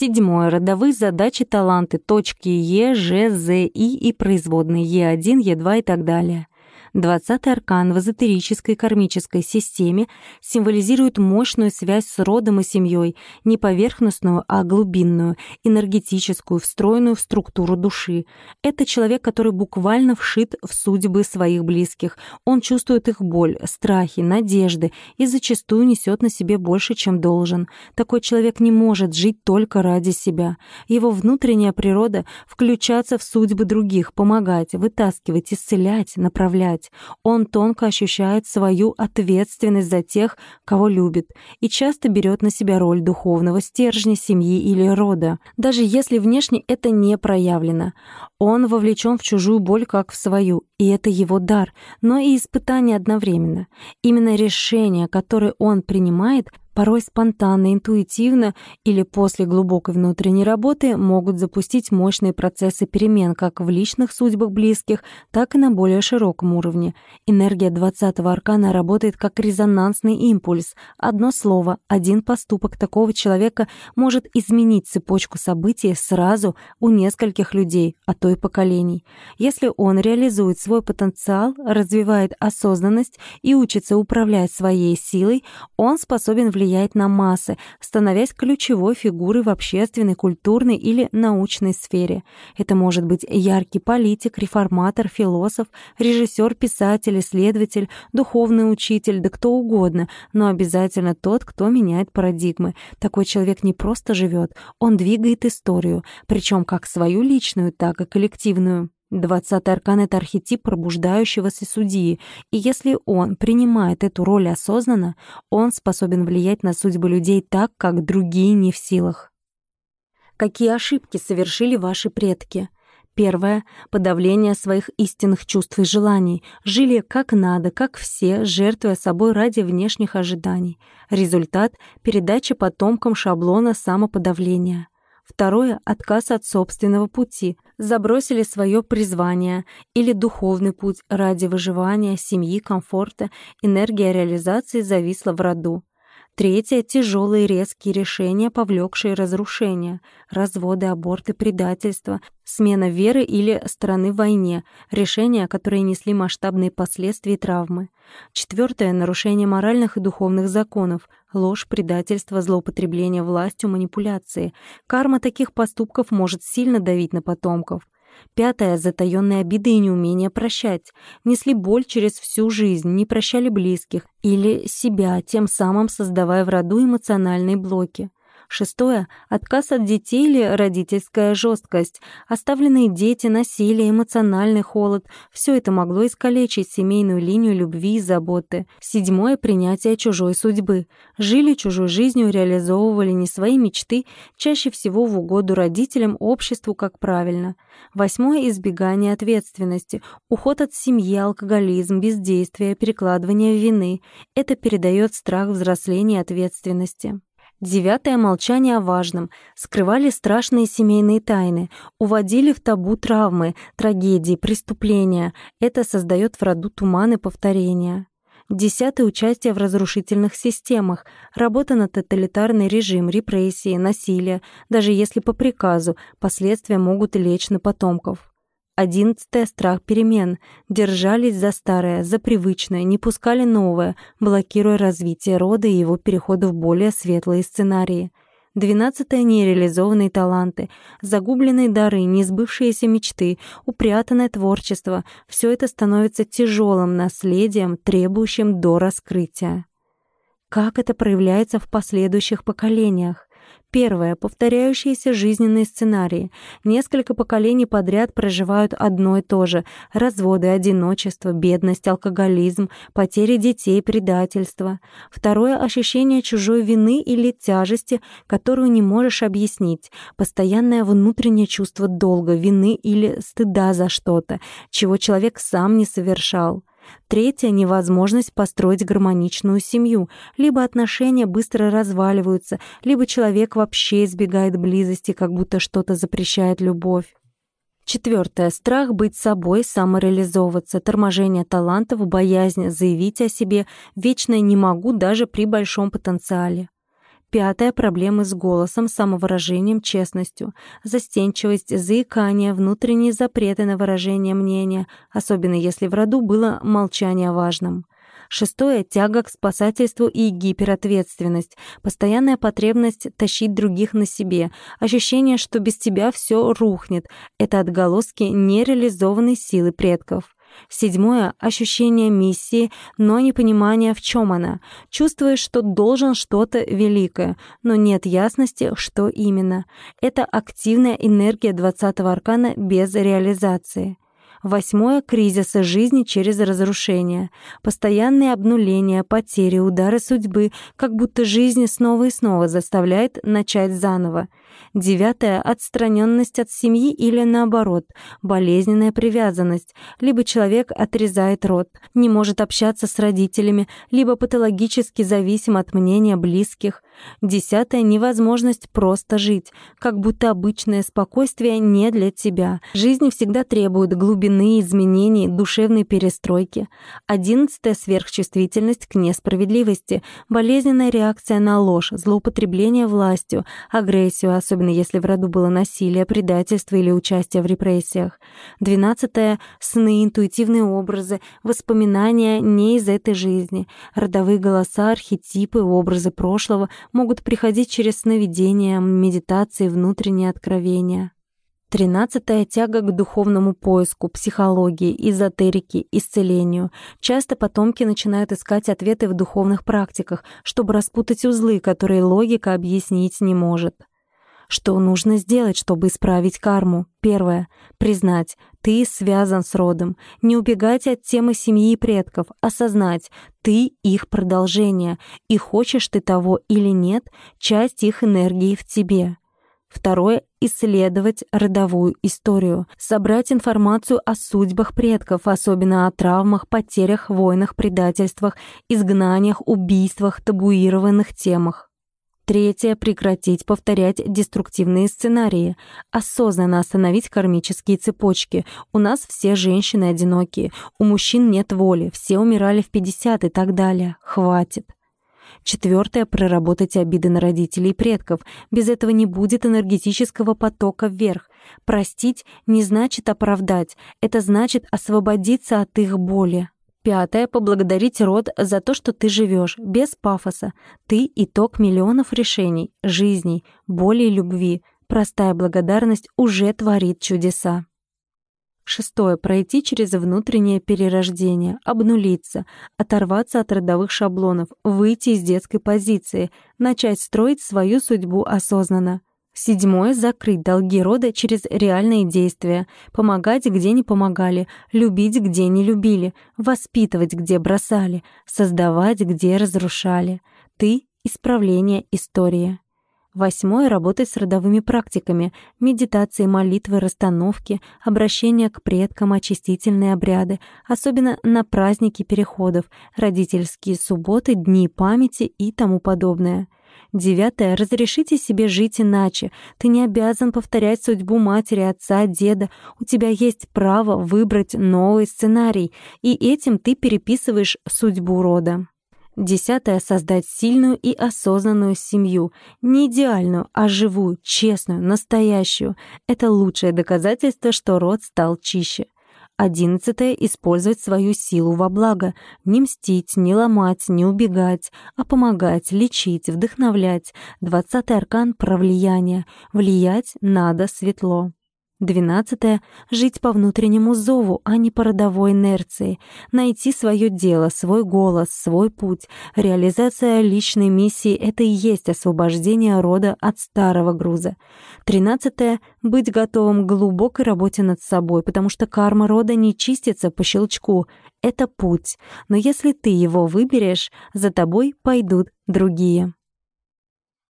Седьмое. Родовые задачи, таланты, точки Е, Ж, З, И и производные Е1, Е2 и так далее. Двадцатый аркан в эзотерической кармической системе символизирует мощную связь с родом и семьей, не поверхностную, а глубинную, энергетическую, встроенную в структуру души. Это человек, который буквально вшит в судьбы своих близких. Он чувствует их боль, страхи, надежды и зачастую несет на себе больше, чем должен. Такой человек не может жить только ради себя. Его внутренняя природа — включаться в судьбы других, помогать, вытаскивать, исцелять, направлять делать. Он тонко ощущает свою ответственность за тех, кого любит, и часто берет на себя роль духовного стержня семьи или рода, даже если внешне это не проявлено. Он вовлечен в чужую боль как в свою, и это его дар, но и испытание одновременно. Именно решение, которое он принимает, порой спонтанно, интуитивно или после глубокой внутренней работы могут запустить мощные процессы перемен как в личных судьбах близких, так и на более широком уровне. Энергия 20-го аркана работает как резонансный импульс. Одно слово, один поступок такого человека может изменить цепочку событий сразу у нескольких людей, а то и поколений. Если он реализует свой потенциал, развивает осознанность и учится управлять своей силой, он способен влиять влияет на массы, становясь ключевой фигурой в общественной, культурной или научной сфере. Это может быть яркий политик, реформатор, философ, режиссер, писатель, исследователь, духовный учитель, да кто угодно, но обязательно тот, кто меняет парадигмы. Такой человек не просто живет, он двигает историю, причем как свою личную, так и коллективную. Двадцатый аркан — это архетип пробуждающегося судьи, и если он принимает эту роль осознанно, он способен влиять на судьбы людей так, как другие не в силах. Какие ошибки совершили ваши предки? Первое — подавление своих истинных чувств и желаний. Жили как надо, как все, жертвуя собой ради внешних ожиданий. Результат — передача потомкам шаблона самоподавления. Второе — отказ от собственного пути — забросили свое призвание или духовный путь ради выживания, семьи, комфорта, энергия реализации зависла в роду. Третье — тяжелые резкие решения, повлекшие разрушения, разводы, аборты, предательство, смена веры или страны в войне, решения, которые несли масштабные последствия и травмы. Четвертое — нарушение моральных и духовных законов, ложь, предательство, злоупотребление властью, манипуляции. Карма таких поступков может сильно давить на потомков. Пятое — затаённые обиды и неумение прощать. Несли боль через всю жизнь, не прощали близких или себя, тем самым создавая в роду эмоциональные блоки. Шестое — отказ от детей или родительская жесткость. Оставленные дети, насилие, эмоциональный холод — все это могло искалечить семейную линию любви и заботы. Седьмое — принятие чужой судьбы. Жили чужой жизнью, реализовывали не свои мечты, чаще всего в угоду родителям, обществу, как правильно. Восьмое — избегание ответственности. Уход от семьи, алкоголизм, бездействие, перекладывание вины. Это передает страх взросления и ответственности. Девятое — молчание о важном. Скрывали страшные семейные тайны. Уводили в табу травмы, трагедии, преступления. Это создает в роду туман и повторения. Десятое — участие в разрушительных системах. Работа на тоталитарный режим, репрессии, насилие. Даже если по приказу, последствия могут лечь на потомков. Одиннадцатое — страх перемен. Держались за старое, за привычное, не пускали новое, блокируя развитие рода и его перехода в более светлые сценарии. Двенадцатое — нереализованные таланты, загубленные дары, несбывшиеся мечты, упрятанное творчество. Все это становится тяжелым наследием, требующим до раскрытия. Как это проявляется в последующих поколениях? Первое. Повторяющиеся жизненные сценарии. Несколько поколений подряд проживают одно и то же. Разводы, одиночество, бедность, алкоголизм, потери детей, предательство. Второе. Ощущение чужой вины или тяжести, которую не можешь объяснить. Постоянное внутреннее чувство долга, вины или стыда за что-то, чего человек сам не совершал. Третье — невозможность построить гармоничную семью. Либо отношения быстро разваливаются, либо человек вообще избегает близости, как будто что-то запрещает любовь. Четвертое. Страх быть собой, самореализовываться, торможение талантов, боязнь заявить о себе, вечное «не могу» даже при большом потенциале. Пятое — проблемы с голосом, самовыражением, честностью. Застенчивость, заикание, внутренние запреты на выражение мнения, особенно если в роду было молчание важным. Шестое — тяга к спасательству и гиперответственность, постоянная потребность тащить других на себе, ощущение, что без тебя все рухнет. Это отголоски нереализованной силы предков. Седьмое — ощущение миссии, но непонимание, в чем она. Чувствуешь, что должен что-то великое, но нет ясности, что именно. Это активная энергия двадцатого аркана без реализации. Восьмое — кризисы жизни через разрушение. Постоянные обнуления, потери, удары судьбы, как будто жизнь снова и снова заставляет начать заново. Девятое — отстраненность от семьи или, наоборот, болезненная привязанность. Либо человек отрезает род, не может общаться с родителями, либо патологически зависим от мнения близких. Десятое — невозможность просто жить, как будто обычное спокойствие не для тебя. Жизнь всегда требует глубины изменений, душевной перестройки. Одиннадцатое — сверхчувствительность к несправедливости, болезненная реакция на ложь, злоупотребление властью, агрессию, особенно если в роду было насилие, предательство или участие в репрессиях. Двенадцатое — сны, интуитивные образы, воспоминания не из этой жизни, родовые голоса, архетипы, образы прошлого могут приходить через сновидения, медитации, внутренние откровения. Тринадцатая тяга к духовному поиску, психологии, эзотерике, исцелению. Часто потомки начинают искать ответы в духовных практиках, чтобы распутать узлы, которые логика объяснить не может. Что нужно сделать, чтобы исправить карму? Первое. Признать. Ты связан с родом. Не убегать от темы семьи и предков. Осознать. Ты их продолжение. И хочешь ты того или нет, часть их энергии в тебе. Второе — исследовать родовую историю, собрать информацию о судьбах предков, особенно о травмах, потерях, войнах, предательствах, изгнаниях, убийствах, табуированных темах. Третье — прекратить повторять деструктивные сценарии. Осознанно остановить кармические цепочки. У нас все женщины одинокие, у мужчин нет воли, все умирали в 50 и так далее. Хватит. Четвертое — проработать обиды на родителей и предков. Без этого не будет энергетического потока вверх. Простить не значит оправдать, это значит освободиться от их боли. Пятое — поблагодарить род за то, что ты живешь, без пафоса. Ты — итог миллионов решений, жизней, боли и любви. Простая благодарность уже творит чудеса. Шестое. Пройти через внутреннее перерождение, обнулиться, оторваться от родовых шаблонов, выйти из детской позиции, начать строить свою судьбу осознанно. Седьмое — закрыть долги рода через реальные действия, помогать, где не помогали, любить, где не любили, воспитывать, где бросали, создавать, где разрушали. Ты — исправление истории. Восьмое — работать с родовыми практиками, медитации, молитвы, расстановки, обращение к предкам, очистительные обряды, особенно на праздники переходов, родительские субботы, дни памяти и тому подобное — Девятое. Разрешите себе жить иначе. Ты не обязан повторять судьбу матери, отца, деда. У тебя есть право выбрать новый сценарий, и этим ты переписываешь судьбу рода. Десятое — создать сильную и осознанную семью. Не идеальную, а живую, честную, настоящую. Это лучшее доказательство, что род стал чище. Одиннадцатое — использовать свою силу во благо. Не мстить, не ломать, не убегать, а помогать, лечить, вдохновлять. Двадцатый аркан — про влияние. Влиять надо светло. Двенадцатое — жить по внутреннему зову, а не по родовой инерции. Найти свое дело, свой голос, свой путь. Реализация личной миссии — это и есть освобождение рода от старого груза. Тринадцатое — быть готовым к глубокой работе над собой, потому что карма рода не чистится по щелчку. Это путь. Но если ты его выберешь, за тобой пойдут другие.